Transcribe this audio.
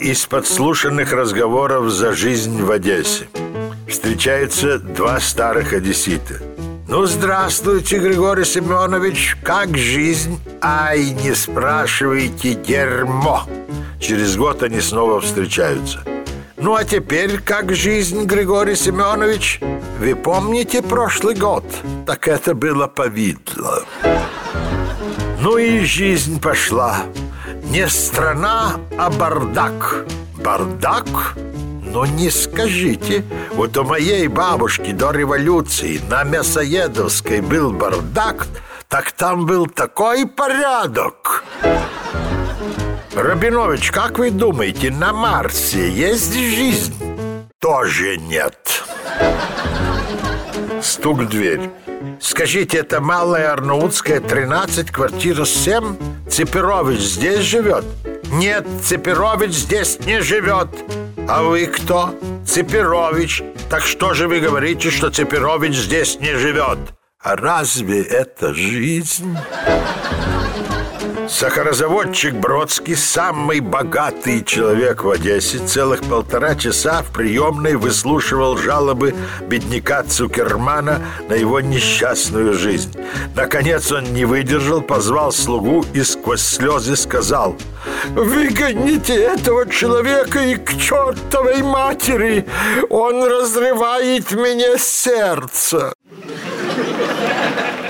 из подслушанных разговоров за жизнь в Одессе. Встречаются два старых одессита. Ну, здравствуйте, Григорий Семенович, как жизнь? Ай, не спрашивайте, дерьмо. Через год они снова встречаются. Ну, а теперь как жизнь, Григорий Семенович? Вы помните прошлый год? Так это было повидло. Ну и жизнь пошла. Не страна, а бардак. Бардак? Но не скажите, вот у моей бабушки до революции на Мясоедовской был бардак, так там был такой порядок. Рабинович, как вы думаете, на Марсе есть жизнь? Тоже нет. Стук в дверь. Скажите, это Малая Арнаутская, 13, квартира 7? Цепирович здесь живет? Нет, Цепирович здесь не живет. А вы кто? Цепирович. Так что же вы говорите, что Цепирович здесь не живет? А разве это жизнь? Сахарозаводчик Бродский, самый богатый человек в Одессе, целых полтора часа в приемной выслушивал жалобы бедняка Цукермана на его несчастную жизнь. Наконец он не выдержал, позвал слугу и сквозь слезы сказал «Выгоните этого человека и к чертовой матери! Он разрывает мне сердце!» Thank you.